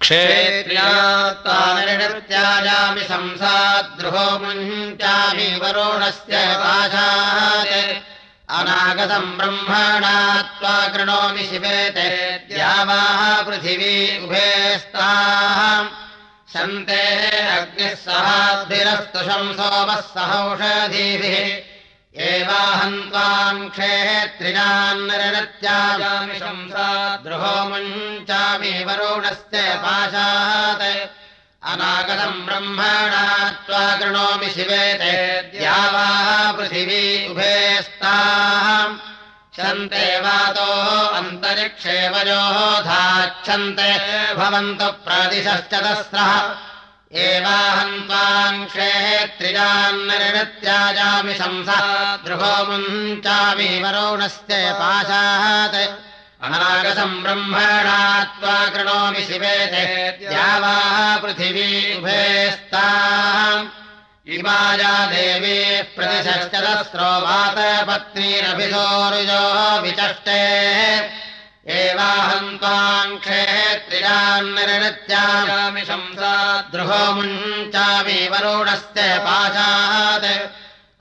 क्षेत्र्यात्तानिर्त्याजामि शंसाद्रुहो मुञ्चामि वरुणस्य पाशात्। अनागतम् ब्रह्मणा त्वा कृणोमि शिवेते द्यावाः पृथिवी उभेस्ताः सन्ते अग्निः सहाद्भिरस्तु शंसोमः सहौषधीभिः एवाहम् त्वाम् क्षेत्रिणान्नरत्याजामि शंसा द्रुहो मुञ्चामि वरुणस्य पाशात्। अनागतम् ब्रह्मणा त्वा कृणोमि शिवे ते। द्यावाः पृथिवी उभेस्ताः क्षन्ते वातो अन्तरिक्षे वयोधाच्छन्ते भवन्तु प्रादिशश्चतस्रः एवाहम् त्वाम् क्षेत्रियान्नरित्याजामि शंसा दृहो मुञ्चामि वरुणस्य पाशात् अनागतम् ब्रह्मणा त्वा कृणोमि शिवे ते द्यावाः पृथिवी उभेस्ता इमाया देवी प्रतिशश्चतस्रो वातपत्नीरभिसोरुजो विचष्टे एवाहम् त्वाम् क्षेत्रियान्नरित्याजामि शंसा द्रुहो मुञ्चामि वरुणस्य पाशात्।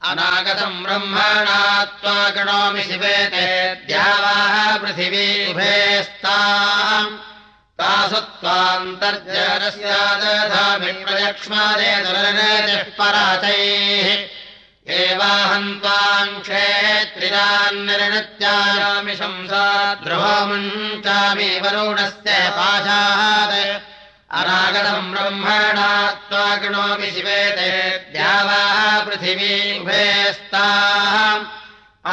अनागतम् ब्रह्मणा त्वा कृणोमि शिवे ते द्यावाः पृथिवी उभेस्ता तासु त्वान्तर्जरस्यादधामि प्रयक्ष्मादे दुरनिः पराचैः एवाहम् त्वाम् क्षेत्रिरान्निर्णत्यामि शंसा द्रुहो मुञ्चामि वरुणस्य पाशात्। अनागतम् ब्रह्मणा त्वा कृणोमि शिवे ते द्यावाः पृथिवी उभेस्ताः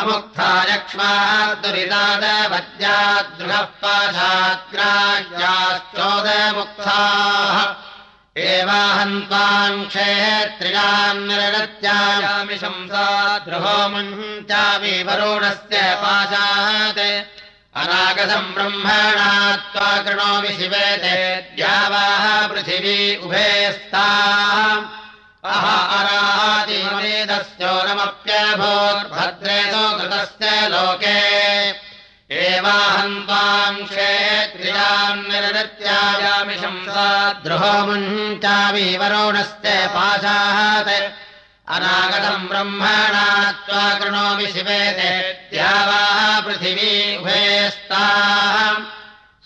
अमुक्था यक्ष्माः दुरितादवद्याद्रुहः पाशाग्राज्याश्चोदमुक्ताः एवाहम् त्वाम् क्षेत्रियान्निर्णत्यामि शंसा द्रुहो मुञ्चामि वरुणस्य पाशात्। अनागतम् ब्रह्मणा त्वा कृणोमि शिवे ते द्यावाः पृथिवी उभेस्ताः अह अरादिमेदस्योरमप्यभोर्भद्रेतो कृतस्य लोके एवाहम् त्वाम् क्षेत्रियान्निर्त्यायामि शंसा द्रुहो मुञ्चामि वरुणस्य पाशात् अनागतम् ब्रह्मणा त्वा कृणोमि शिवे ते द्यावाः पृथिवी उभेस्ताः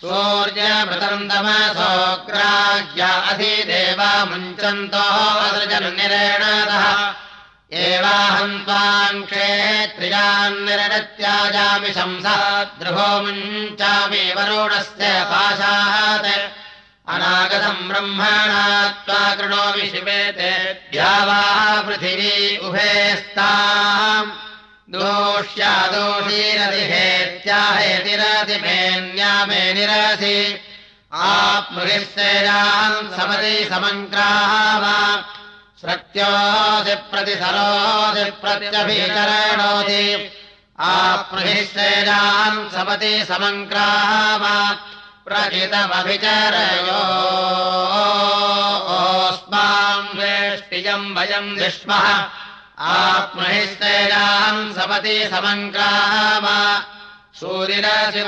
सूर्यमृतन्तमसोऽग्राह्या अधिदेवा मुञ्चन्तोऽसृजन्निरेणतः एवाहम् त्वाम् क्षेत्रियान्निरत्याजामि शंसा द्रुहो मुञ्चामि वरुणस्य पाशात्। अनागतम् ब्रह्मणा त्वा कृणोमि शिवे ते। द्यावाः पृथिवी उभेस्ताम्। दोष्या दोषीरतिहेत्याहेतिरतिमेन्यामे निरसि। आप्नुहिस्तेजाम् समति श्रत्योऽसि प्रत्यभिकरणोति आप्नुहिस्तेजाम् समति समङ्क्रावा प्रचितमभिचरयोस्माम् वेष्टियम् वयम् विष्मः आप्महिस्तेजाम् सपति समङ्क्राम सूरिरसि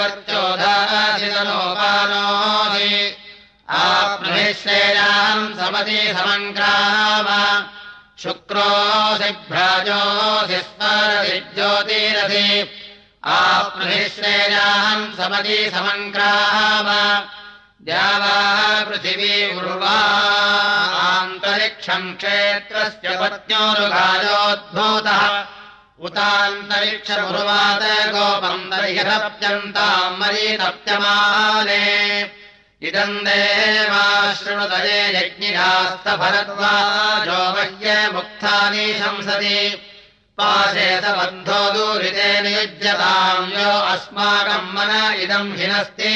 आप्रविश्रेणाम् समति समङ्क्राम। शुक्रोऽसि भ्राजोऽसि स्मरसि ज्योतिरसि। आप्रविश्रेणाम् समति समङ्क्राम। द्यावा पृथिवी उर्वान्तरिक्षम् क्षेत्रस्य पत्न्योरुगायोद्भूतः उतान्तरिक्षमुर्वाद गोपम् दर्ह्यप्यन्ताम् मरीतप्यमाने। इदम् देवाशृणुतये यज्ञिरास्तभरद्वाजो मह्य मुक्तानि शंसति पाशेतबन्धो दूरिते नियुज्यताम् यो अस्माकम् मन इदम् हिनस्ति।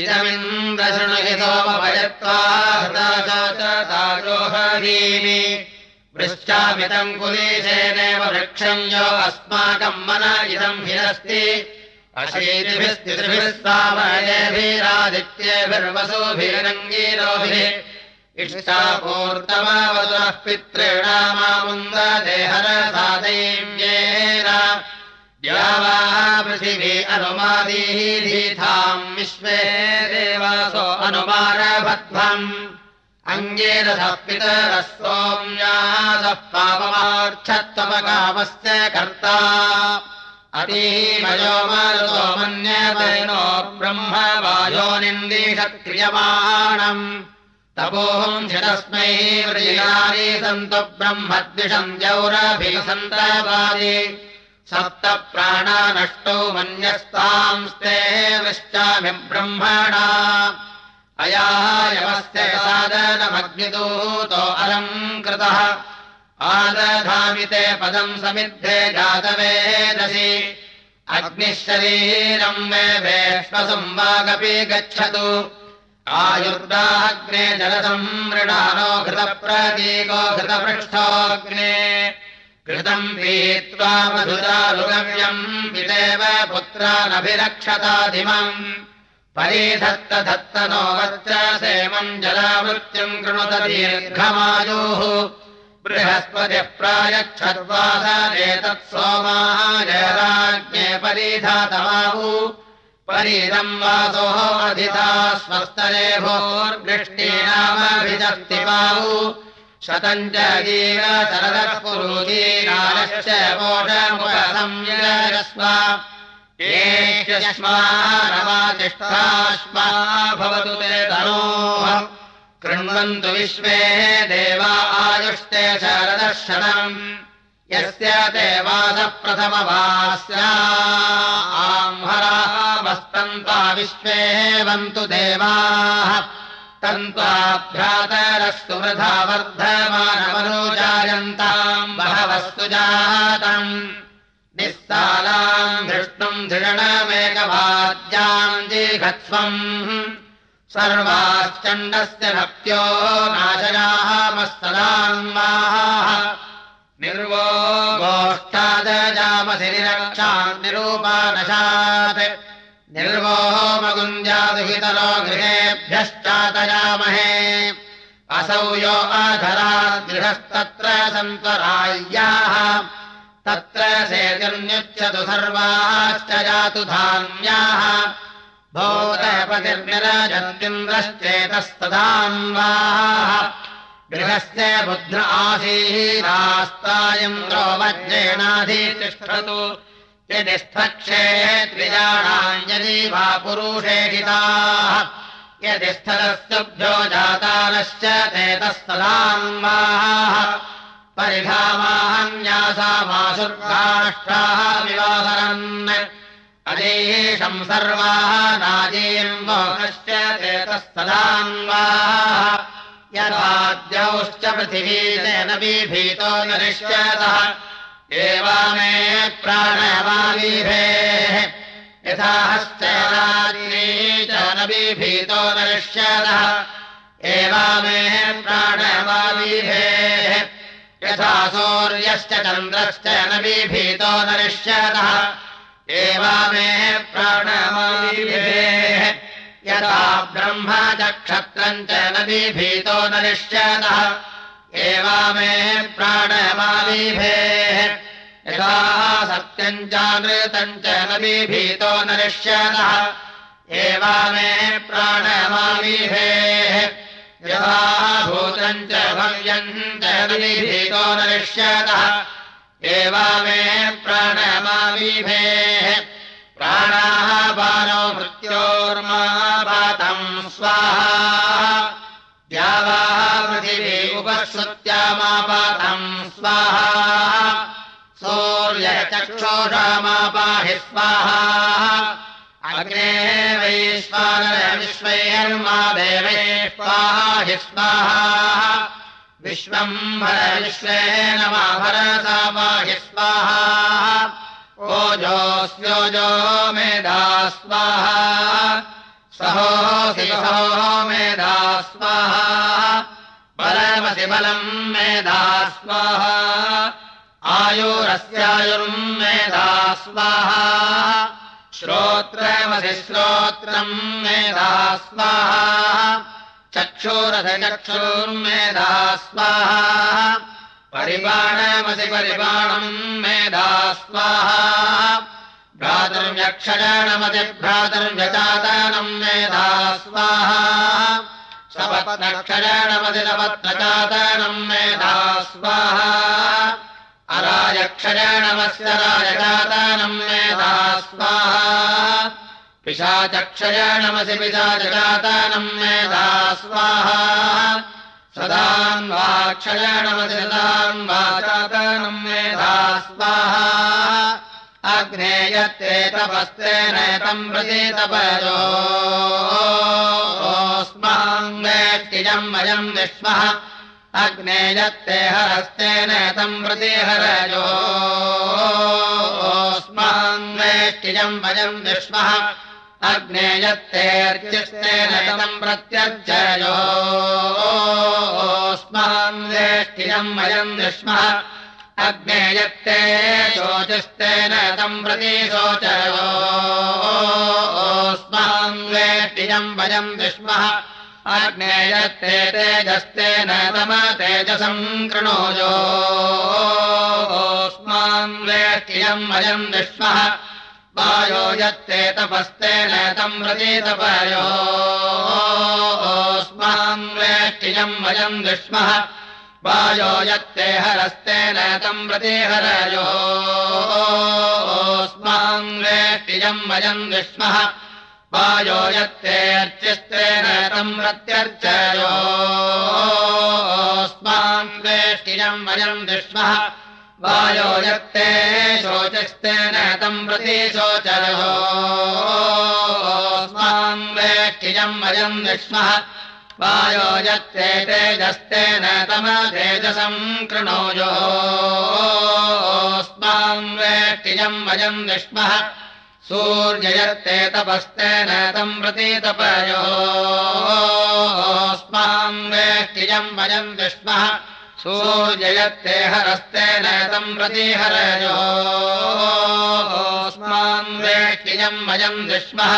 इदमिन्द्रशृणुहितोपभयत्वा हृदाचारोहरीमि वृश्चामितम् कुलीशेनेव वृक्षम् यो अस्माकम् मन इदम् हिनस्ति सामयेभिरादित्येभिर्वसुभिरङ्गीरोभिः इष्टापूर्तमावतुरः पितॄणामामुन्ददेहरसादैव्येन द्यावाः पृथिवी अनुमादीः धीथाम् विश्वे देवासो अनुमानभध्वम् अङ्गेरसः पितरः सोम्यासः पापमार्च्छत्वपकामस्य कर्ता अतीमयो मरुतो मन्यतेनो ब्रह्म वायोनिन्दीषक्रियमाणम् तपोहम् शिरस्मै व्रजानि सन्तु ब्रह्मद्विषम् जौरभिसन्तवादि सप्त प्राणा नष्टौ मन्यस्तांस्ते वृश्चामि ब्रह्मणा। अयायमस्य सादनमग्निदूतो अलङ्कृतः आदधामि ते पदम् समिद्धे जातवेदसि अग्निः शरीरम् मे वेश्वसंवागपि गच्छतु। आयुर्दाग्ने जलसंमृणानो घृतप्रतीको घृतपृष्ठोऽग्ने। घृतम् पीत्वा मधुरारुगव्यम् पितेव पुत्रानभिरक्षताधिमम्। परिधत्त धत्त नो वर्चसेमम् जलावृत्तिम् कृणुत दीर्घमायुः बृहस्पतिः प्रायच्छद्वासेतत् सोमाय राज्ञे परिधातमाहु परीरम् वासोः अधिता स्वस्तरे भोर्गृष्टीनामभिजक्ति बाहु शतम् च जीव शरदः पुरुदीरालश्च मोषमुपसंयस्व एष्यश्मानवातिष्ठाश्मा भवतु ते तनोः कृण्वन्तु विश्वे देवा आयुष्टे शरदर्शनम् यस्य देवासः प्रथमवास्या आम्हराः वस्तन्त्वा विश्वे वन्तु देवाः। तन्त्वा भ्रातरस्तु वृथा वर्धमानमनुजायन्ताम् बहवस्तु जातम्। निस्सालाम् धृष्णुम् धृणमेकवाद्याम् जिघत्स्वम् सर्वाश्चण्डस्य भक्त्यो नाशयामस्तदान्माः निर्वो गोष्ठादजामसि निरक्षाम् निरूपानशात् निर्वोमगुञ्जादुहितलो गृहेभ्यश्चातयामहे असौ यो अधराद्गृहस्तत्र सन्त्वराय्याः तत्र सेतिर्न्युच्यतु सर्वाश्च जातु धान्याः भूतपतिर्निरजन्तिन्द्रश्चेतस्तदान्वाः गृहस्य बुध्न आसीरास्तायन्द्रो वज्रेणाधितिष्ठतु यदि स्थक्षे त्रिजाणाम् यदि वा पुरुषेषिताः यदि स्थलस्तुभ्यो जातानश्च चेतस्तदान्वाः परिधामाहन्यासामासुर्गाष्टाः विवाहरन्। अदेशम् सर्वाः नाजीम् मोहश्च चेतस्तदान्वाः यदाद्यौश्च पृथिवीतेन बीभीतो नरिष्यतः। एवामे प्राणवालीभेः यथा च न बीभीतो नरिष्यतः। यथा सूर्यश्च चन्द्रश्च न बीभीतो नरिष्यतः। एवामे प्राणवालीभेः यथा ब्रह्म च क्षत्रम् च न बीभीतो नरिष्यतः। एवामे प्राणवालीभेः यथा सत्यम् चानृतम् च न बीभीतो नरिष्यतः। एवामे प्राणवालीभेः यथा भूतम् च भव्यम् च न बीभीतो एवामे प्राणवालीभेः प्राणाः बाणो मृत्योर्मापातम् स्वाहा। द्यावाः पृथिवी उपश्रुत्यामापातम् स्वाहा। सूर्यचक्षोषामापाहि स्वाहा। अग्ने वैश्वानर विश्वैर्मा देवे स्वाहि स्वाहा भर विश्वे नमा भरसा पाहि स्वाहा ओजोऽस्योजो मेधा स्वाहा सहोऽसि सहो मेधा स्वाहा बलमसि बलम् मेधा स्वाहा आयुरस्यायुर्म् मेधा स्वाहा श्रोत्रमसि श्रोत्रम् मेधा स्वाहा चक्षुरसि चक्षुर्मेधा स्वाहा परिबाणमसि परिबाणम् मेधा स्वाहा भ्रातुर्व्यक्षरणमति भ्रातुर्व्यचातनम् मेधा स्वाहा नवपत्रक्षरणमधिनवत्रचातनम् मेधा स्वाहा अरायक्षरणमस्य रायजातानम् मेधा स्वाहा पिशाचक्षरणमसि पिशाचजातानम् मेधा स्वाहा सदान्वाक्षरणमसि सदान्वाचातनम् मेधा स्वाहा अग्नेयत्ते तपस्तेनेतम् प्रति तपयोस्माङ्गेष्टिजम् वयम् विश्वः। अग्नेयत्ते हरस्तेनेतम् प्रति हरयोस्माङ्गेष्टिजम् वयम् विश्वः अग्नेयत्तेऽर्चिस्तेन तम् प्रत्यर्चयोस्माङ्गेष्टिजम् वयम् विश्वः अग्नेयत्ते शोचिस्तेन तम् प्रति शोचयोस्माङ्गेष्टिजम् वयम् विष्मः अग्नेयत्ते तेजस्तेन तम तेजसम् कृणोजोस्माङ्गेष्टिजम् वयम् विष्मः वायो यत्ते तपस्तेन तम् प्रति तपयोस्माङ्गेष्टिजम् वयम् विष्मः वायो यत्ते हरस्तेन तम् प्रति हरयोस्माङ्गेष्टिजम् वयम् विष्मः वायो यत्ते अर्चिस्तेन तम् प्रत्यर्चयोस्माङ्गेष्टिजम् वयम् विष्मः वायो यत्ते शोचिस्तेन तम् प्रति शोचयोस्माङ्गेष्टिजम् वयम् विष्मः। वायो यत्ते तेजस्तेन तम तेजसम् कृणोजोस्माङ्गेष्टिजम् वयम् विष्मः। सूर्ययत्ते तपस्तेन तम् प्रति तपयोस्माङ्गेष्टिजम् वयम् विष्मः सूर्ययत्ते हरस्तेन तम् प्रति हरयोस्माङ्गेष्टिजम् वयम् विष्मः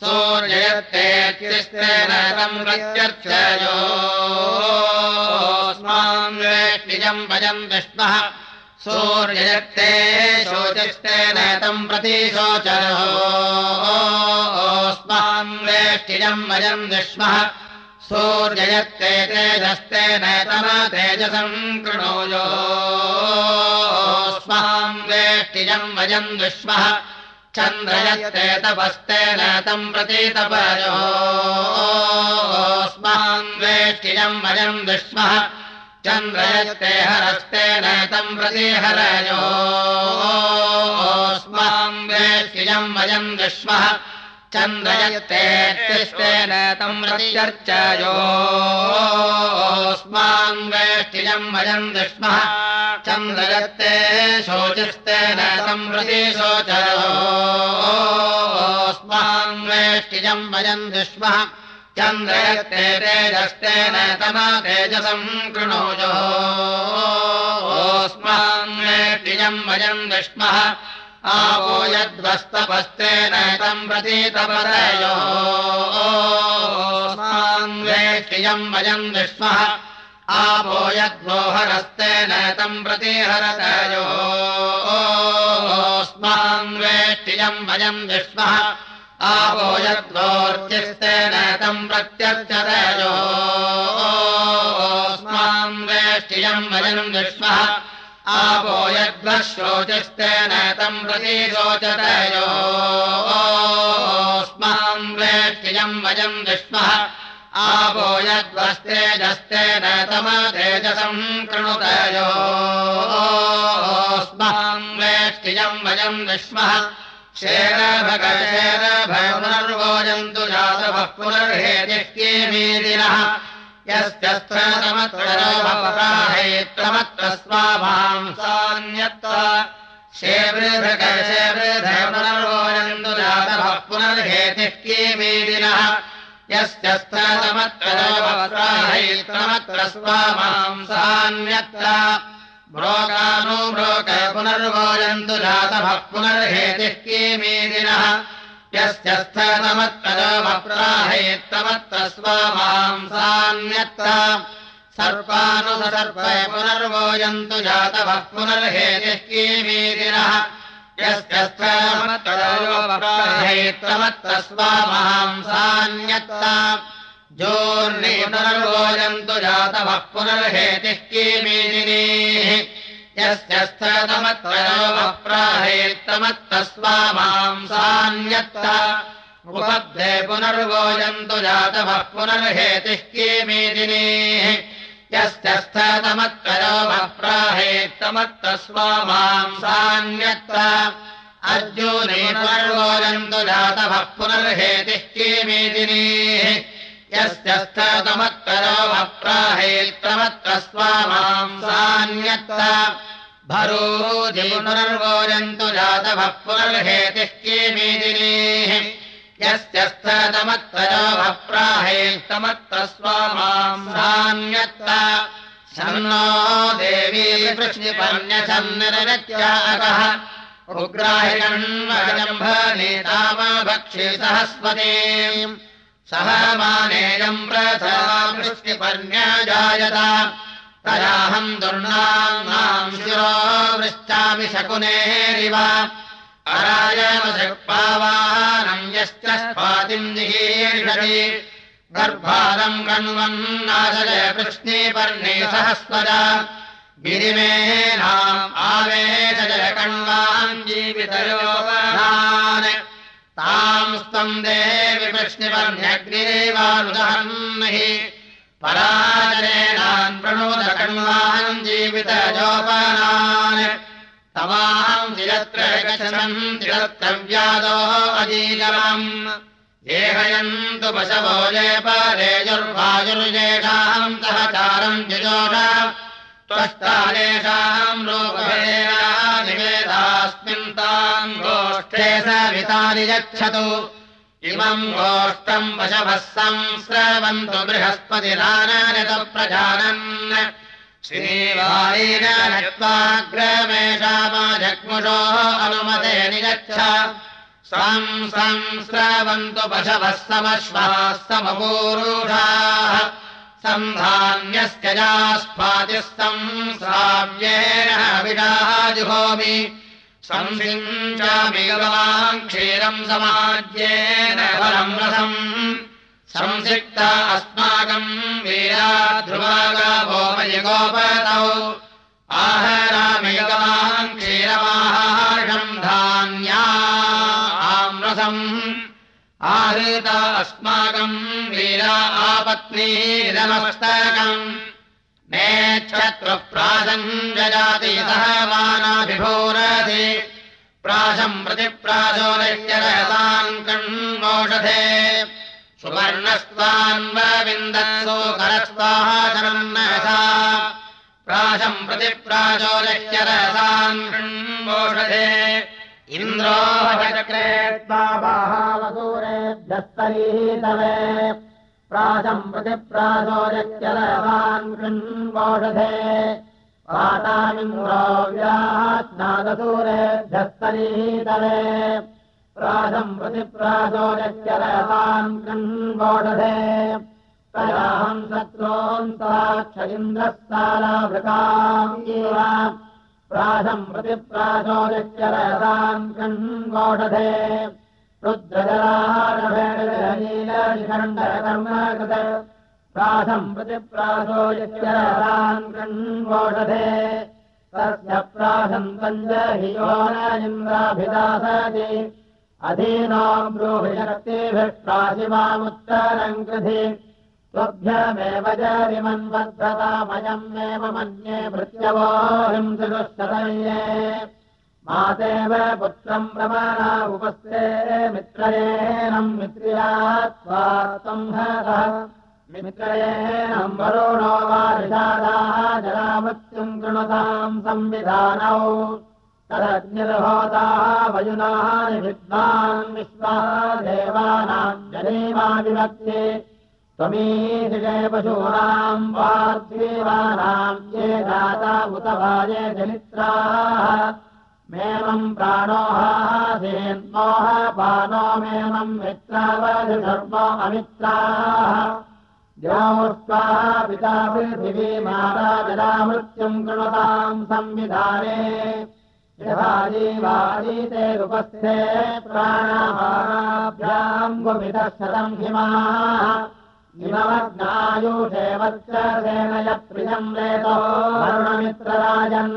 सूर्ययत्तेऽत्यस्तेन तम् प्रत्यर्चयोस्माङ्गेष्टिजम् वयम् विष्मः सूर्ययत्ते शोचिस्तेन तम् प्रति शोचयोस्माङ्गेष्टिजम् वयम् विष्मः सूर्ययत्ते तेजस्तेन तम तेजसम् कृणोजोस्माङ्गेष्टिजम् वयम् विष्मः चन्द्रयत्ते तपस्तेन तम् प्रति तपयोस्माङ्गेष्टिजम् वयम् विष्मः चन्द्रयत्ते हरस्तेन तम् प्रति हरयोस्माङ्गेष्टिजम् वयम् विष्मः चन्द्रयत्तेऽस्तेन तम् वयम् चन्द्रयत्ते शोचिस्तेन तम् प्रति शोचयोस्माङ्गेष्टिजम् वयम् विष्मः चन्द्रयत्ते तेजस्तेन तम तेजसम् कृणोजोस्माङ्गेष्टिजम् वयम् आवो यद्वस्तपस्तेन तम् प्रति तपरयोस्माङ्गेष्टिजम् वयम् विष्मः। आपो यद्वोहरस्तेन तम् प्रति हरतयोस्माङ्गेष्टिजम् वयम् विष्मः। आपो यद्वोर्चिस्तेन तम् प्रत्यर्चतयोस्माङ्गेष्टिजम् वयम् विष्मः आपो यद्वः शोचिस्तेन तम् प्रति शोचतयोस्माङ्गेष्टिजम् वयम् विष्मः आपो यद्वस्तेजस्तेन तम तेजसम् कृणुतयोस्माङ्गेष्टिजम् वयम् विष्मः शेरभगशेरभयपुनर्वोजन्तु जातवः पुनर्हेतिष्कीमीदिनः यस्यस्त्रमत्वरमत्र पुनर्वोजन्तु जातवः पुनर्हेतिः कीमीदिनः यस्य स्थमत्वरमत्र स्वाभाम् सान्यत्र म्रोगानुम्रोक पुनर्वोजन्तु जातभः पुनर्हेतिः कीमीदिनः यस्य स्थमत्वरमप्राहैत्तमत्र स्वामाम् सान्यत्र सर्पानुसर्पय पुनर्वोजन्तु जातभः पुनर्हेतिः कीमीदिनः यस्य स्थमत्वरमप्राहैत्तमत्र स्वामाम् सान्यत्र जोर्निपुनर्गोजन्तु जातवः पुनर्हेतिः किमीदिनीः यस्य स्थमत्वयोमप्राहेत्तमत्तस्वा मांसान्यत्त उपब्धे पुनर्गोजन्तु जातवः पुनर्हेतिः किमीदिनीः यस्य स्थतमत्वयोमप्राहेत्तमत्तस्वा मांसान्यत्त अर्जुने पुनर्गोजन्तु जातवः पुनर्हेतिः किमीदिनीः यस्य स्थतमत्तरोमप्राहेत्तमत्तस्वा मांसान्यत्त भरोजिपुनर्गोजन्तु जातवः पुनर्हेतिः किमीदिनीः यस्य स्थतमत्तरोमप्राहेत्तमत्तस्वा मांसान्यत्त शन्नो देवी कृष्णिपर्ण्यसन्निरत्यागः उग्राहिरण्वजम्भनेतामभक्षे सहस्वते सह मानेयम् प्रथावृष्टिपर्ण्यजायत तयाहम् दुर्नाम् शिरो वृष्टामि शकुनेरिव। अरायमशक्पावानम् यश्च स्वातिम् जिहीर्षति गर्भारम् कण्वन्नाशय कृष्णीपर्णे सहस्वज। गिरिमेनाम् आवेशय कण्वान् जीवितयोगान् ताम् स्तम् देवि प्रणोदकण्वान् जीवितयोपानान् तमाम् तिरत्र गच्छन् तिरत्रव्यादो अजीजलम् येहयन्तु पशवो जयपरेजुर्वायुर्जेषाम् सहचारम् जजोष। त्वष्टालेषाम् रूपभेदानिवेदास्मिन् ताम् गोष्ठे सवितानि यच्छतु इमम् गोष्ठम् पशवः संस्रवन्तु बृहस्पतिराननित प्रजानन् श्रीवायेन नक्त्वाग्रमेषामाजग्मुषो अनुमते निगच्छ। सं संस्रवन्तु पशवः समश्वाः समपूरुषाः। सम्धान्यस्य जास्पातिस्तम् साव्येन विडाजुहोमि संसिञ्चामि गवाम् क्षीरम् फलम् रसम्। संसिक्ता अस्माकम् वीरा ध्रुवागावो मयि गोपतौ आहरामि गवाम् क्षीरमाहार्षम् धान्या आम्रसम् आहृता अस्माकम् वीरा आपत्नीरमस्तकम् नेच्छत्रुः प्रासम् जजाति सह मानाभिभूरति प्राशम् प्रतिप्राशोरयतान् कण्वोषधे सुवर्णस्त्वान्वविन्दत्सो करस्वाहाचरन्नसा प्राशम् प्रतिप्राशोरयतान् कण्वोषधे इन्द्रो चक्रे प्राशम् प्रतिप्रासोरत्यलवान् कृन्वोषधे पातामिन्द्रो व्यास्नादसूरेभ्यस्तरीतवे प्राशम् प्रतिप्रासोरत्यलवान् कृन्वोषधे तयाहम् शत्रून्ताक्षिन्द्रस्तालाभृकाम् एव प्राशम् प्रतिप्राशोरत्यलतान् कण्वोषधे प्रतिप्राशो यत्यलतान् कण्वोषधे तस्य न इन्द्राभिदासति अधीनो ब्रूहिशक्तिभिः प्राशिवामुत्तरम् कृधि त्वभ्यमेव जरिमन्वद्धतामयमेव मन्ये भृत्यवो हिंसुष्टतये मातेव पुत्रम् प्रमाणा उपस्थे मित्रयेनम् मित्र्या त्वा संहतः मित्रयेनम् वरुणो वा ऋषादाः जरामृत्युम् कृणुताम् संविधानौ। तदग्निर्होताः वयुनानि विद्वान् विश्वा देवानाम् जनेवा विभक्ति। त्वमीशिषे पशूनाम् पार्थिवानाम् ये दाता उत वाये जनित्राः मेमम् पानो मेमम् मित्रावधिधर्मो अमित्राः द्योस्त्वा पिता पृथिवी माता जला मृत्युम् कृणताम् संविधाने। यथा जीवादीते उपस्थे प्राणाहाराभ्याम् गुमितः शतम् हिमाः। वेदो वरुणमित्रराजन्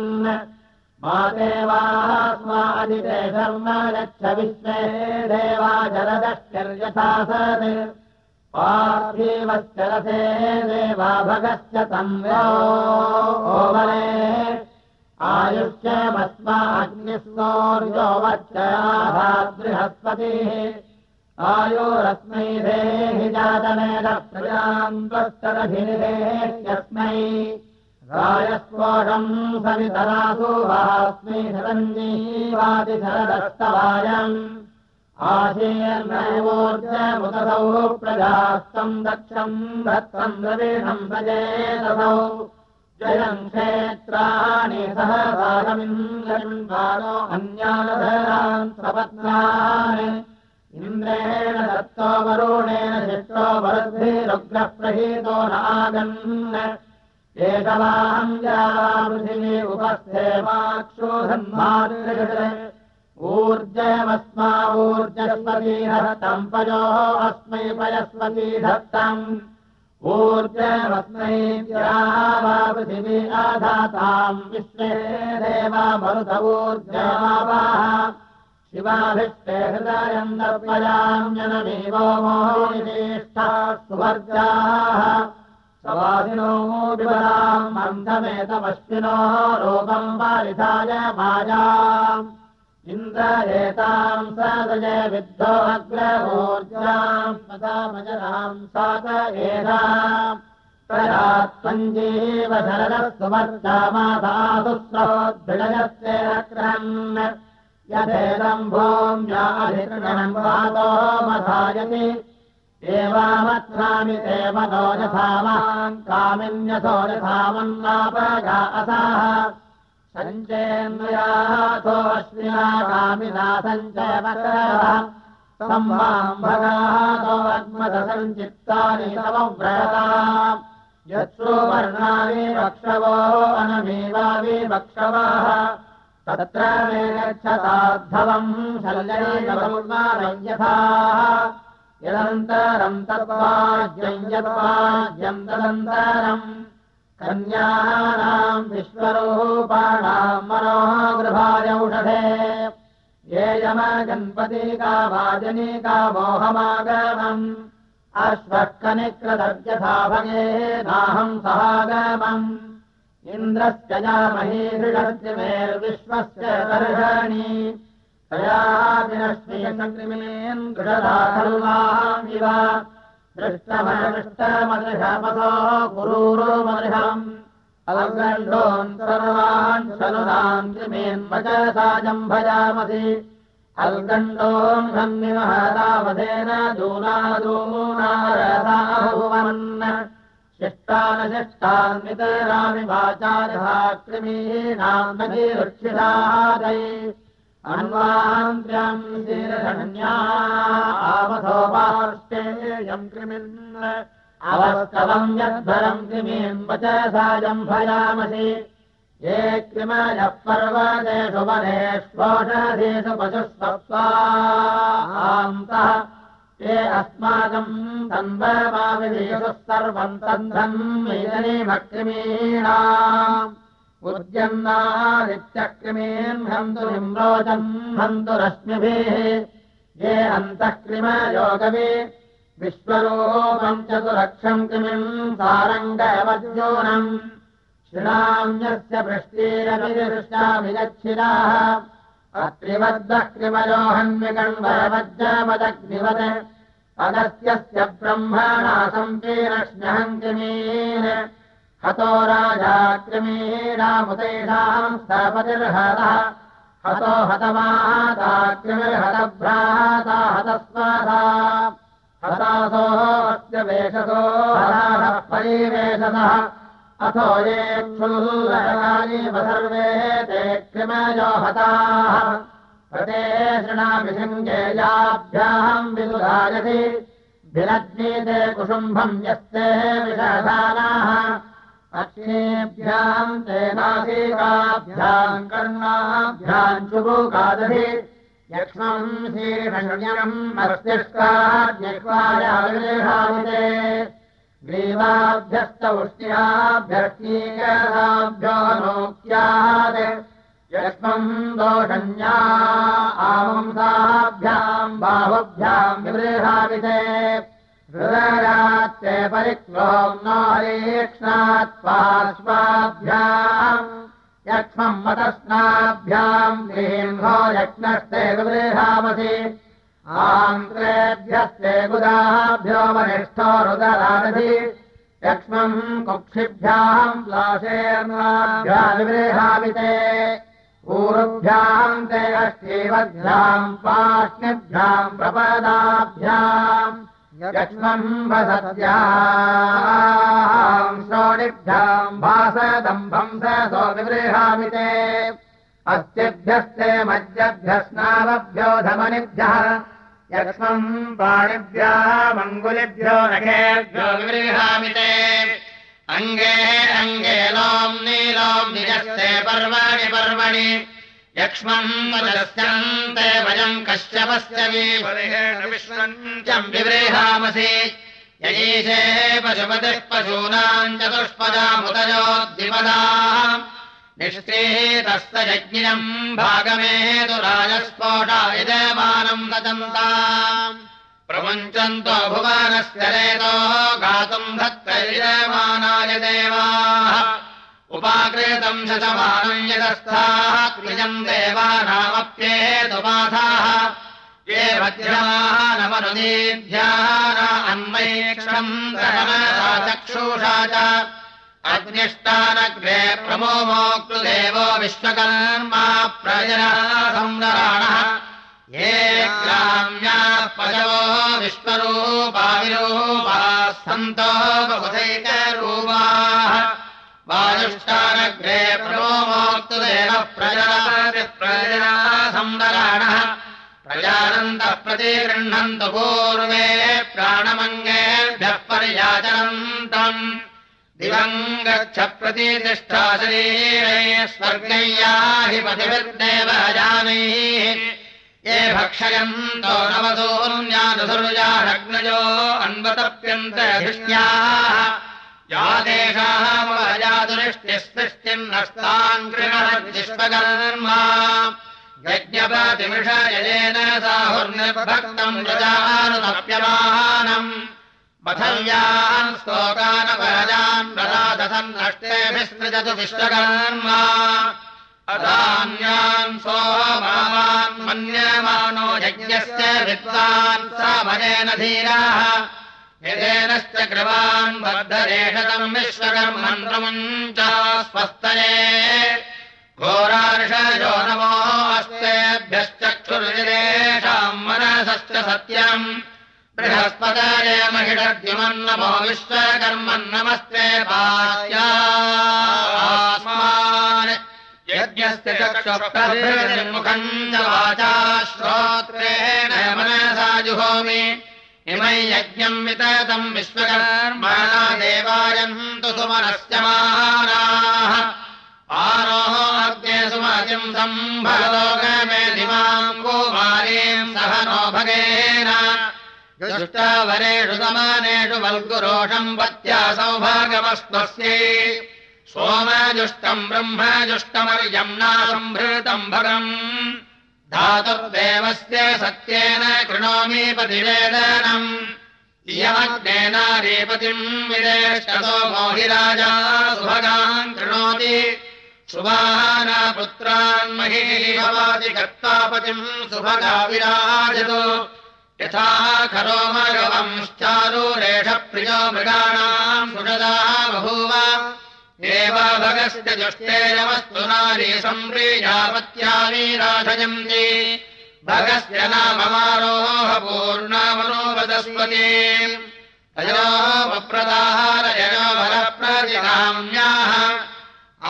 मादेवाः स्वादिते शर्म यच्छ विश्वे देवा जलदश्चर्यथा सत् पार्थीवश्चरसे देवा भगश्च संवरे आयुष्यमस्माग्निस्मौर्यो वच्चयाः बृहस्पतिः आयोरस्मै देहि प्रजाम् त्वस्तरभिनिरेत्यस्मै रायस्पोषम् सवितरासु वास्मै शरञ्जीवादिशरदस्तवायम् आशीर्नैवोर्जमुदसौ प्रजास्तम् दक्षम् दत्तम् द्रवीणम् प्रजेतसौ। जयम् क्षेत्राणि सहसारमिन्द्रण्वानो अन्यानधरान् सपत्नान्। इन्द्रेण दत्तो वरुणेन शिष्टो वरुद्भिरुग्रप्रहीतो नागन् एषवाहम् पृथिवी उपस्थे माक्षोधन्मार्ग ऊर्जमस्मा ऊर्जस्वती धत्तम् पयोः अस्मै पयस्वती धत्तम्। ऊर्जमस्मै वा पृथिवी आधाताम् विश्वे देवा ऊर्जावाः शिवाभिष्टे हृदयम् दर्पयाम्यनमेवो मोहिष्ठा सुवर्गाः सवासिनो मन्थमेतमश्विनो रूपम् पारिधाय मायाम्। इन्द्र एताम् सदय विद्धो अग्रवोर्जाम् पदामजराम् सात एताम् प्रजात्वञ्जीव शरदस्वमर्जामाधातुस्रोद्भिडयस्तेरक्रहन् यथेदम् भूम्याधिकृणम् वातो मधायति एवामत्रामि ते मनो यथामान् कामिन्यथो यथामन्नापगा असाः सञ्चयवकरः संवाम्भगातो अग्मदसञ्चित्तानि तव व्रता यत्सु वर्णानि वक्षवो अनमेवा विवक्षवः तत्र मे गच्छताद्धवम् शल्यैकवर्मानम् यथा यदन्तरम् तद्वाज्यम् यद्वाज्यम् तदन्तरम् कन्यानाम् विश्वरूपाणाम् मनोः गृहायौषधे ये यमगणपतिका वाजनिका मोहमागमम् अश्वकनिकृतव्यथा भगे नाहम् सहागमम् इन्द्रस्य जामहीदृढर्जिमेर्विश्वस्य दर्शनी। तया विनश्मीसङ्क्रिमेन् दृढदाखल्वामिव दृष्टमदृष्टमदृशमसो गुरूरोमदृशम् अलगण्डोन् सर्वान् शनुदान् त्रिमेन्वचसाजम् भजामसि। अलगण्डोम् हन्निमहतावधेन दूनादूनारसाभुवन् शिष्टानशिष्टान्वितरामि वाचा यथा कृमीणाम् नदीरुक्षितादै अन्वान्त्र्यम् शीर्षण्या आवधो पार्श्वेयम् कृमिन् अवस्तवम् यद्धरम् कृमीम् वचसायम् भयामसि ये कृमयः पर्वतेषु वनेष्वोषधेषु पशुस्वत्वान्तः ये अस्माकम् तन्वमाविधेषुः सर्वम् तन्ध्रम् वेदनीमकृमीणाम् उद्यन्नादित्यक्रिमीन् हन्तु निम्रोचम् हन्तु रश्मिभिः। ये अन्तःक्रिमयोगवि विश्वरूपम् चतुरक्षम् कृमिम् सारङ्गवद्योनम्। श्रीणाम्यस्य पृष्टीरविदृष्टाभिगच्छिराः अत्रिवद्दः कृमयोहन्विकण्वरवज्रमदग्निवत् अगस्त्यस्य ब्रह्मणा सम्पीरश्म्यहम् कृमीन् हतो राजा कृमीणामुतेषाम् स्थपतिर्हतः हतो वेषसो हराः परिवेशतः अथो ये सर्वे ते कृमयो हताः। हते शृणाभिषङ्गेयाभ्याम् विदुधायति विलज्ञीते कुसुम्भम् यस्ते विषधानाः अक्षेभ्याम् तेनासीकाभ्याम् कर्णाभ्याम् चुबुकादधि यक्ष्मम् शीर्षण्यम् मस्तिष्काज्ञायाविते ग्रीवाभ्यस्त उष्ण्याभ्यर्थीकराभ्यो नोक्यात् यस्मम् दोषण्या आंसाभ्याम् बाहुभ्याम् विवृहाविते हृदयात्ते परिक्लोम् नारीक्ष्णात् पार्श्वाभ्याम्। यक्ष्मम् मतस्नाभ्याम् लीम्भो यक्ष्णस्ते विवृहामसि आङ्ग्रेभ्यस्ते गुदाभ्यो वनिष्ठो रुदरादधि यक्ष्मम् कुक्षिभ्याम् प्लाशेर्नाभ्याविवृहामिते पूर्वभ्याम् ते अष्टीवभ्याम् पाष्णिभ्याम् प्रपदाभ्याम् यक्ष्मम् वसत्याम् श्रोणिभ्याम् भासदम्भम् सो विवृहामिते अस्तिभ्यस्ते मज्जभ्यस्नावभ्यो धमनिभ्यः। यक्ष्मम् पाणिभ्यामङ्गुलिभ्यो नखेभ्यो विवृहामिते अङ्गे अङ्गे लोम् नीलोम् निजस्ते पर्वाणि पर्वणि यक्ष्मम् वदस्यन्ते वयम् कश्यपस्य विश्वम् विवृहामसि यजीशे पशुपतिः पशूनाम् चतुष्पदामुदयो द्विपदाम् निष्क्रीतस्त यज्ञम् भागमेतुराजस्फोटा यजमानम् ददन्ताम् प्रमुञ्चन्तो भुवनस्य रेतोः गातुम् भक्तयजमानाय देवाः उपाकृतम् शतमानम् यदस्थाः क्लिजम् देवानामप्येतुपाथाः ये भद्राः नमनुदीभ्याः न अन्वैक्षम् चक्षुषा च। अग्निष्टानग्रे प्रमोमोक्तुदेवो विश्वकर्मा प्रजना संवराणः ये ग्राम्याः पशवो विश्वरूपाविरूपाः सन्तो बहुधैकरूपाः वायुष्टानग्रे प्रमोमोक्तुदेव प्रजा प्रजना संवराणः प्रजानन्तः प्रतिगृह्णन्तु पूर्वे प्राणमङ्गेभ्यः पर्याचरन्तम्। दिवम् गच्छ प्रतिष्ठा शरीरे स्वर्गय्या हि जानैः ये भक्षयन्तो नवसून्यानुसृजानग्नजो अन्वतप्यन्तधिष्ण्याः या तेषाम् जातुरिष्टिस्पृष्टिन्नस्तान् कृष्वकर्मा यज्ञपतिमिषयेन प्रजानुतप्यमानम् पथव्यान् स्तोकानपरजान् प्रदादसन् नष्टेभिस्सृजतु विश्वकर्मा। अधान्यान् सोमान् मन्यमानो यज्ञस्य विद्वान् समनेन धीराः प्रमुञ्च स्वस्तये। घोरार्षयो नमो अस्तेभ्यश्चक्षुर्विदेशाम् मनसश्च सत्यम्। बृहस्पतये महिषद्युमन्नमो विश्वकर्मन् नमस्ते पास्मान् यज्ञस्य चक्षुमुखम् च वाचा श्रोत्रेण मनसा जुहोमि इमै यज्ञम् विततम् विश्वकर्मणा देवायन्तु सुमनस्य मानाः आरोः अग्ने सुमतिम् सम्भलोकमे दिमाम् कुमारीम् सह नो भगेन। दुष्टावरेषु समानेषु वल्गुरोषम् पत्या सौभागमस्त्वस्यै सोमजुष्टम् ब्रह्मजुष्टमर्यम्ना सम्भृतम् भगम् धातुर्देवस्य सत्येन कृणोमि पतिवेदनम् इयमग्नेनारीपतिम् विदेशतो मोहिराजा सुभगान् कृणोति। सुवानापुत्रान् मही भवाति कर्तापतिम् सुभगा विराजतु। यथा खरोमगवंश्चारूरेष प्रियो मृगाणाम् सुषदा बभूव एव भगस्य जुष्टेरवस्तु नारी सम्प्रीयापत्यामीराधयन्ति भगस्य नाममारोह पूर्णामनोवदस्पति अयोपप्रदाहारयो भरप्रतिकाम्याः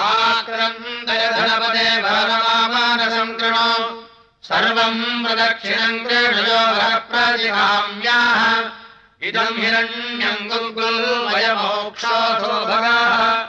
आक्रन्दयधनपदे भरमानसम् कृणो सर्वम् प्रदक्षिणम् कृणयो भरप्रतिकाम्याः इदम् हिरण्यम् गुल्गुल्वयमोक्षोऽथो भगाः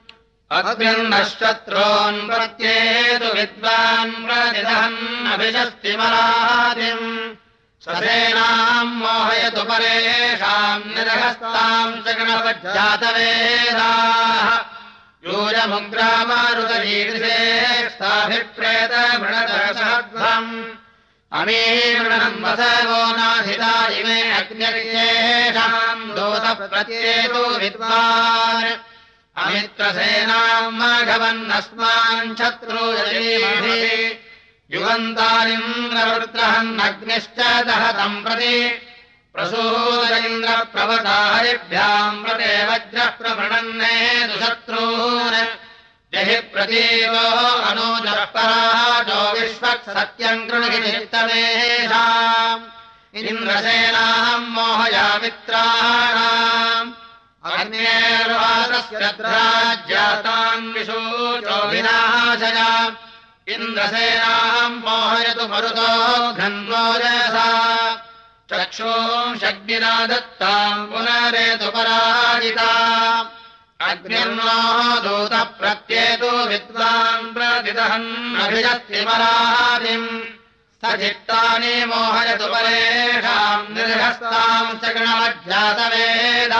अग्निर्नश्शत्रोन् प्रत्येतु विद्वान् प्रतिदहन्नभिषस्तिमरादिम् ससेनाम् मोहयतु परेषाम् निरहस्ताम् च अमीमृणम् वसवो नाधिता इमे अग्निर्येषाम् दोतप्रत्येतु विद्वान् अमित्रसेनाम् माघवन्नस्मान् शत्रूयजीमभिः युगन्तानिन्द्रवृत्रहन्नग्निश्च दहतम् प्रति। प्रसूदयिन्द्रप्रवता हरिभ्याम् प्रते वज्रः प्रवृणन्ने दुशत्रून्। जहि प्रतीवो अनूजः पराजो विश्वक् सत्यम् कृणितमेषाम् इन्द्रसेनाम् मोहयामित्राणाम् अन्येर्वादस्यद्राज्यातान् विशूचो विनाशया। इन्द्रसेनाम् मोहयतु मरुतो घन्वोजसा चक्षुंशग्निना दत्ताम् पुनरेतु पराजिता। अग्निर्नो दूतः प्रत्येतु विद्वान् प्रतिदहन्नभिजस्तिमरादिम् स चित्तानि मोहयतु परेषाम् निर्हस्ताम् च गणमज्जातवेदाः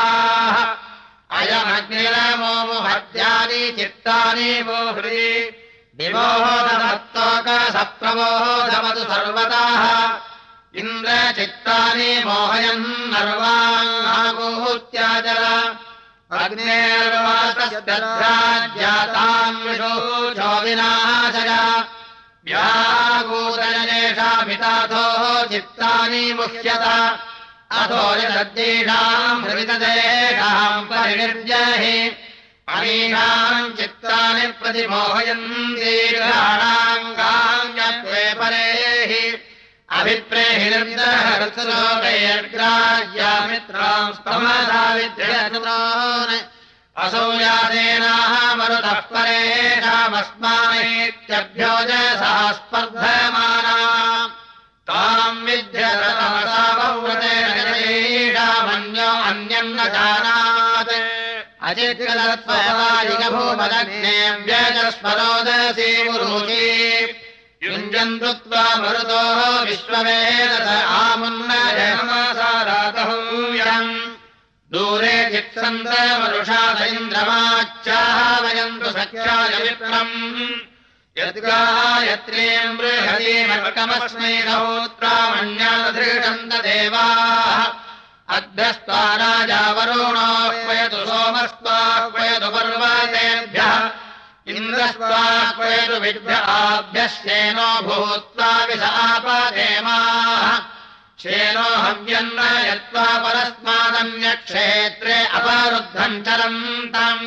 अयमग्निरमोमुहद्यानि चित्तानि वो हृदि विमोहदत्तोकसप्रबोधमतु सर्वतः इन्द्रचित्तानि मोहयन् अग्नेर्वासस्यद्राज्याताम् विशोचो विनाशय व्यागूतयेषामिताथो चित्तानि मुह्यत। अथो यदीषाम् हृवितदेषाम् परिनिर्जहि अमीषाम् चित्तानि प्रतिमोहयन् दीर्घाणाङ्गाङ्गत्वे परेः अभिप्रेहि निर्दहर्सलोकैर्ग्राह्यामित्राम् असौयादेनाः मरुतः परेषामस्मानेत्यभ्योजसा स्पर्धमाना ताम् विद्यतमसावव्रतेषामन्यो अन्यम् न जानात्। अचिद्गलत्ववालिकभूमदग्ने व्यजस्वरोदसी मुरुची युञ्जन्तु त्वा मरुतोः विश्ववेदत आमुन्नयमसारातहूयम् दूरे चित्सन्तमरुषाद इन्द्रमाच्चाः वयन्तु सख्याय विप्रम्। यद्गायत्रीम् बृहतीमर्कमस्मै रौत्रामण्यादधृषन्त देवाः। अभ्यस्त्वा राजा वरुणोह्वयतु सोमस्त्वाह्वयतु पर्वतेभ्यः। इन्द्रस्त्वाह्वयतु विद्भ्य आभ्यश्चेनो भूत्वा शेनो हव्यन्न यत्त्वा परस्मादन्यक्षेत्रे अपरुद्धम् चरन्तम्।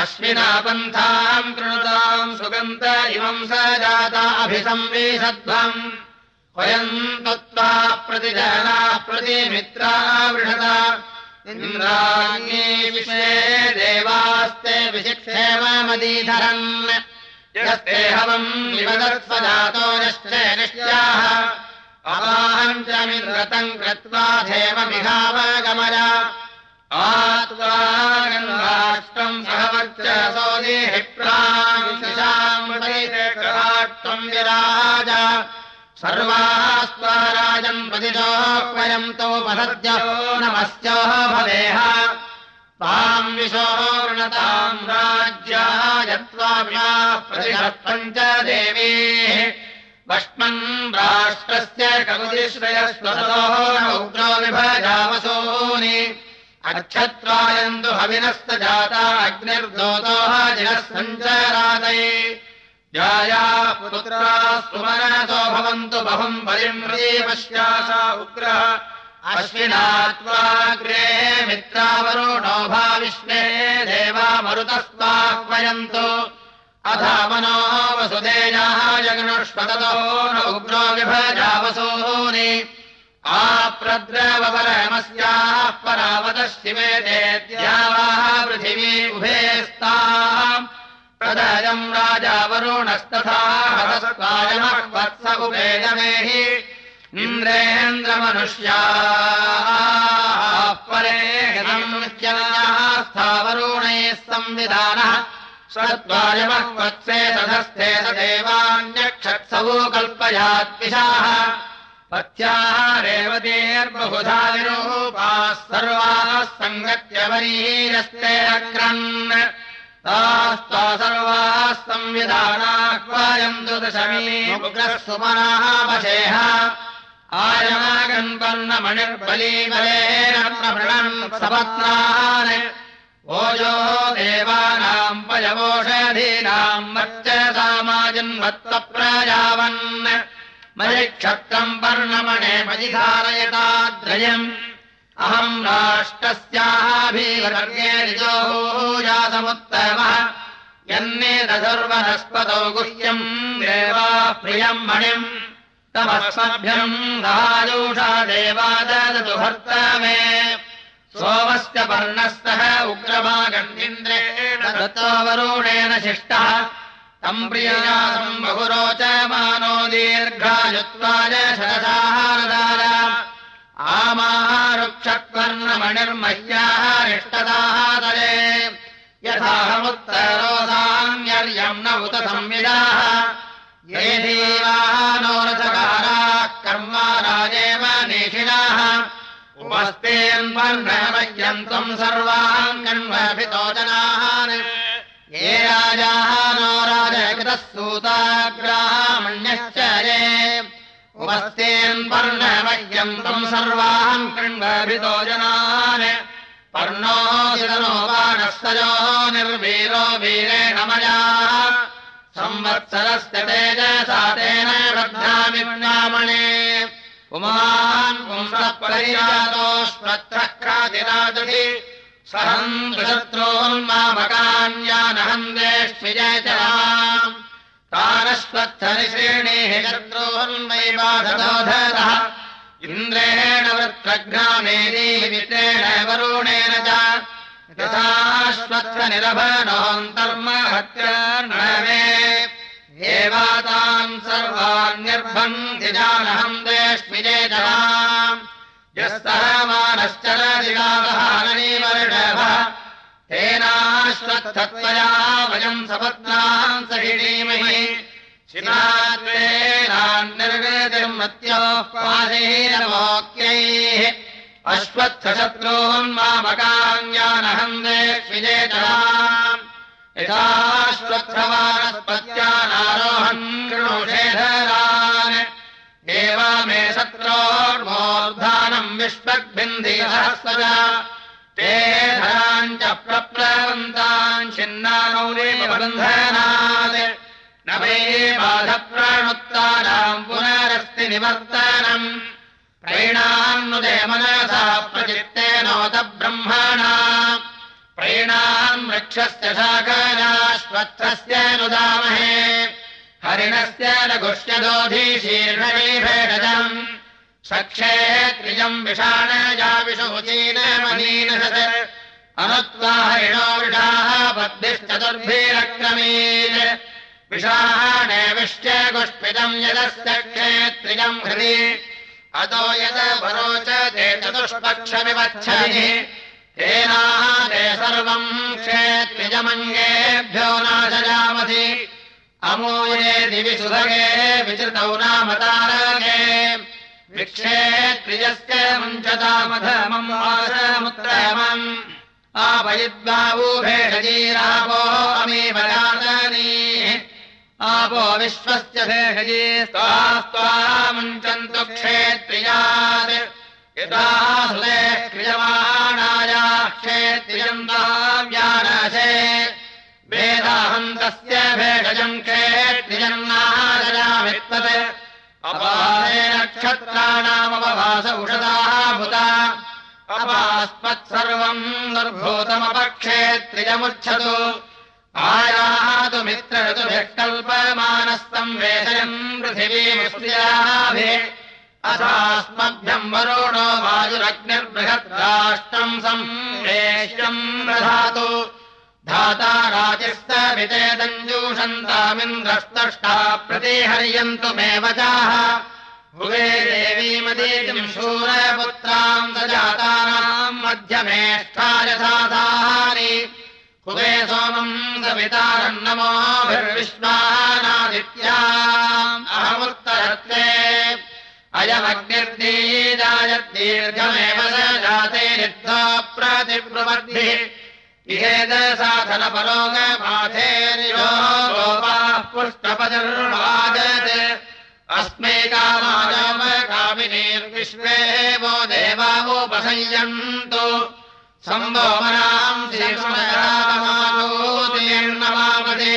अश्विना पन्थाम् कृणुताम् सुगन्त इमम् स जाता अभिसंवीषध्वम् वयम् तत्त्वा प्रतिजनाः प्रतिमित्रा वृषता। इन्द्राण्ये विषये देवास्ते विशिक्षेमदीधरन् यस्ते हवम् निवदत्स्वजातो निश्चय निश्चाः मिन्द्रतम् कृत्वा धेममिहावगमय आत्वा गङ्गाष्टम् सहवर्चसो देहिप्राङ्काष्टम् विराज। सर्वास्त्वा राजम् प्रतिजोह्वयम् तौ पसद्यो नमस्योः भवेह। ताम् विशो वृणताम् राज्यायत्वा प्रतिशत्वम् च देवीः वष्मन् राष्ट्रस्य उग्रो विभजावसूनि अच्छत्वायन्तु हविनस्त जाता अग्निर्दोतोः जिनः सञ्चरादये जाया पुत्रा सुमनसो भवन्तु बहुम् परिम्रीपश्यासा उग्रः। अश्विनात्वाग्रे देवा मरुतस्त्वाह्वयन्तु अथा मनो जगनुष्वततो न उग्रो विभजावसूनि आप्रद्रवपरमस्याः परावतः शिवे देद्यावाः पृथिवी उभे स्ताम् तदयम् राजा वरुणस्तथा हतस्त्वायमः वत्स उपेदमेहि। इन्द्रेन्द्रमनुष्या परे स्थावरुणैः संविधानः सत्त्वायमः वत्से तधस्थे सदेवान्यक्षत्सवो कल्पयाद्विषाः। पत्याः रेवतीर्बहुधा विरूपाः सर्वाः सङ्गत्यवरीरस्ते अक्रन्। तास्त्वा सर्वाः संविधानाह्वायन्तु उग्रः सुमनाः वशेह प्रभृणन् सपत्नान् ओजो देवानाम् पयवोषधीनाम् मच्च सामाजन्मत्तप्रजावन् मयि क्षत्रम् वर्णमणे मयि धारयताद्रयम् अहम् राष्ट्रस्याभिवर्गे निजोजातमुत्तमः यन्नेतसर्वनस्पतौ गुह्यम् देवाः प्रियम् मणिम्। तमस्मभ्यम् राजोषा देवा ददतु भर्ता मे सोमस्य पर्णस्तः उग्रमागण्डिन्द्रेण दत्तवरुणेन शिष्टः। तम् प्रियजातम् बहुरोचमानो दीर्घायुत्वाय शरसाहारदाय आमारुक्षत्वर्णमणिर्मह्याः रिष्टदाः तले। यथाहमुत्तरोधान्यर्यम् न उत संविदाः। ये देवानोरथकाराः कर्माराजेव त्वम् सर्वान् कण्वभितो जनाः। ये राजाः नो राजकृतः सूताग्रामण्यश्च ये। उपस्तेन्वर्णमह्यम् त्वम् सर्वान् कृण्वभितो जनान् पर्णोदिनो बाणस्तयो निर्वीरो वीरेण मया। संवत्सरस्य तेजसा तेन बध्नामि नामणे पुमान् पुंसपरिजातोष्वत्रक्रातिरादुषि सहम् शत्रोन्मामकान्यानहम् देष्विजयचराम् तानश्वत्थनिश्रेणेः शत्रोन्मै बाधदोधरः इन्द्रेण वृत्रघ्नामेरीमित्रेण वरुणेन च। यथाश्वत्थनिरभनोऽन्तर्महत्यार्णवे एवाताम् सर्वान्यर्भन्धिजानहम् देष्मिजे जनाम्। यस्तः तेनाश्वत्थत्वया वयम् सपत्नाम् सहिणीमहि। शिनान्वेनान्निर्गतिर्मत्योः पाधीरमोक्यैः अश्वत्थशत्रून्मामकान्यानहम् देष्मिजे जनाम्। कृणुषेधरान् एवा मे शत्रोर्मोर्धानम् विश्वग्बिन्धिहस्वज ते धराम् च प्रप्लवन्तान् छिन्नानौरेबन्धनात् न मे बाधप्राणुत्तानाम् पुनरस्ति निवर्तनम्। प्रैणान्नुदे मनसा प्रचित्तेनोत ब्रह्मणा प्रैणान् वृक्षस्य शाकराश्वत्थस्य नुदामहे। हरिणस्य लघुष्यदोधीशीर्षणीभेषजम् सक्षे त्रिजम् विषाणजाविशोचीनमनीनशत् अनुत्वा हरिणो विषाः बद्भिश्चतुर्भिरक्रमीत् विषाणे विष्ट्यगुष्पितम् यदस्य क्षेत्रिजम् हृदि। अतो यद वरोचते चतुष्पक्षमिवच्छति सर्वम् क्षेत्रिजमङ्गेभ्यो नाशयामसि। अमूये दिवि सुभगे विचृतौ नाम तारके। विक्षेत्रिजस्य मुञ्चतामधमम् आशमुत्तमम्। आपयिद्वावूभेषजीरापो अमीवरादनीः आपो विश्वस्य भेषजीस्त्वामुञ्चन्तु क्षेत्रियात् क्षेत्रियम् व्यानशे वेदाहन्तस्य भेषजम् क्षेत्रियम् नाशयामित्तत् अपादे नक्षत्राणामपभास उषदाः भूता। अपास्मत्सर्वम् निर्भूतमपक्षेत्रियमुच्छतु आयातु मित्रऋतुभिः कल्पमानस्तम् वेशयम् पृथिवीमुस्याभिः अथास्मभ्यम् वरुणो वायुरग्निर्बृहद्राष्ट्रम् संवेश्यम् दधातु धाता राजिस्तवितेदञ्जूषन्तामिन्द्रस्तष्टा प्रतिहर्यन्तु मे वचाः। भुवे देवीमदीतिम् शूरपुत्राम् सजातानाम् मध्यमेष्ठायथाधानि कुवे सोमम् सवितारन्नमोभिर्विश्वानादित्याम् अहमुत्तरत्वे। अयमग्निर्दीजायद्दीर्घमेव स जाते साधनपरोगमाथेर्यो गोपाः पुष्टपदर्वाजत् अस्मै कामाजमकामिनीर्विश्वे वो देवावोपसंयन्तु सम्भोमनाम् श्रीष्मरामागोतीर्णमामदे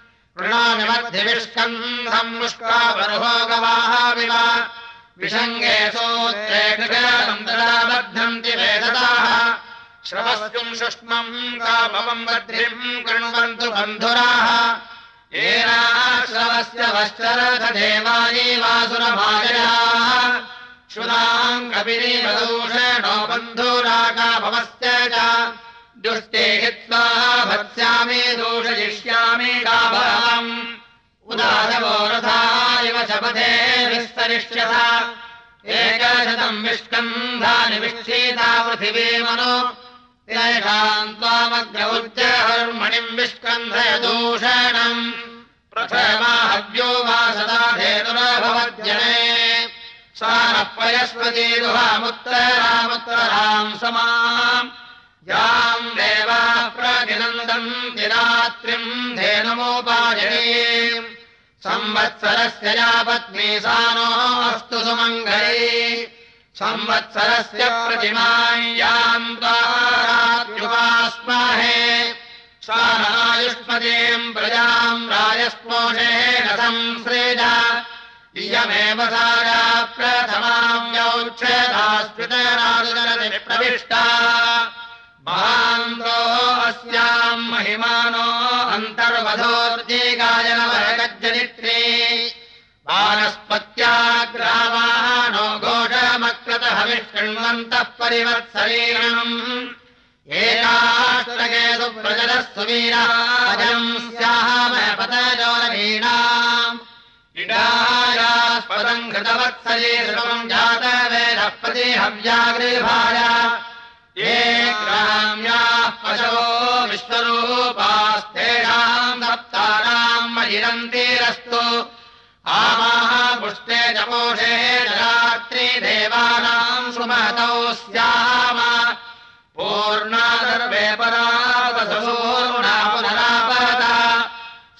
कृणामि मध्यविष्कन्धम् मुष्कापरुभोगवाहाविव विषङ्गे सोत्रे कृगम् तदा बध्नन्ति वेदताः श्रवस्युम् सुष्मम् कामवम् बद्धिम् कृण्वन्तु बन्धुराः। येनाश्रवस्य वश्चरथदेवायी वासुरमाययाः। शुनाम् कपिरीमदूषणो बन्धुराका भवस्य च दुष्टे हित्वा भत्स्यामि दूषयिष्यामि उदारवो रथा इव शपथे विस्तरिष्यथ। एकशतम् विष्कन्धानि विक्षीता पृथिवीमनु तेषाम् त्वामग्रौर्जहर्मणिम् विष्कन्धयदूषणम्। प्रथमाहव्यो वा सदा धेनुरभवज्जने सा नः पयस्पतीरुहामुत्तरामुत्तराम् समाम् याम् देवाः प्रतिनन्दन्ति रात्रिम् धेनुमोपाजने संवत्सरस्य या पत्नी सा नो अस्तु सुमङ्गले। संवत्सरस्य प्रतिमायाम् द्वारात्युपास्महे। सा नायुष्मतीम् प्रजाम् राजस्पोषेण संश्रेज इयमेव सारा प्रथमाम् यौक्षदास्मितराजुदरति प्रविष्टा महान्तो अस्याम् महिमानो अन्तर्वधोर्जीगायनवरगज्जनित्रे वानस्पत्याग्रावानो घोषमक्रतः विष्कृण्वन्तः परिवत्सरीणम् एकाष्टकेतु प्रजलः सुवीराजम् इडायास्पदम् घृतवत्सरी सर्वम् जातवेदः प्रतिहव्यागृभाय ये ग्राम्याः पशवो विश्वरूपास्तेषाम् सप्तानाम् महिरन्तीरस्तु आमाः पुष्टे जपोषे रात्रि देवानाम् सुमतौ स्याम। पूर्णा सर्वे परावसूर्णा पुनरापदा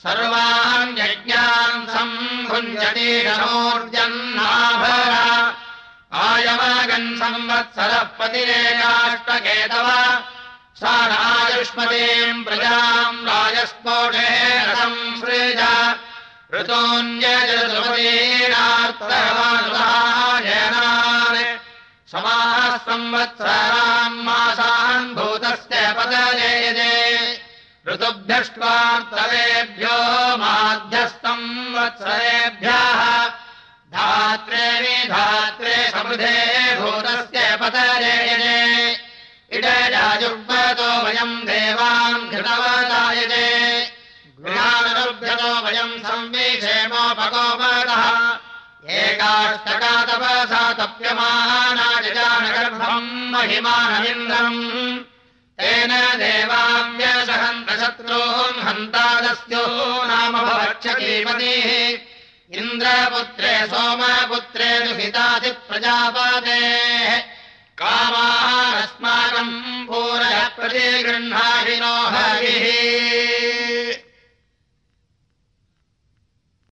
सर्वान् यज्ञान् सम्भुञ्जतीशोर्जन्नाभर आयमगन् संवत्सरः पतिरेकाष्टकेतव सा नायुष्मतीम् प्रजाम् राजस्पोषेण संसृज ऋतोऽन्यजलपतीनार्थवानुदायनान् समाः संवत्सरान् मासान् भूतस्य पदजयजे ऋतुभ्यष्ट्वार्तवेभ्यो माध्यस्तम् वत्सरेभ्यः धात्रे विधात्रे समृधे भूतस्य पतरेयजे इडजाजुर्वतो वयम् देवान् घृतवदायजे गृहानुभ्यतो वयम् संविषेमोपगोपदः एकाष्टका तपसा तप्यमानाजजानगर्भम् महिमानमिन्द्रम्। तेन देवाव्यसहन्तशत्रून् हन्तादस्यो नाम भवक्षकीमतिः इन्द्रपुत्रे सोमपुत्रे दुहितादिप्रजापतेः कामाः अस्माकम् पूरय प्रतिगृह्णाहिनो हरिः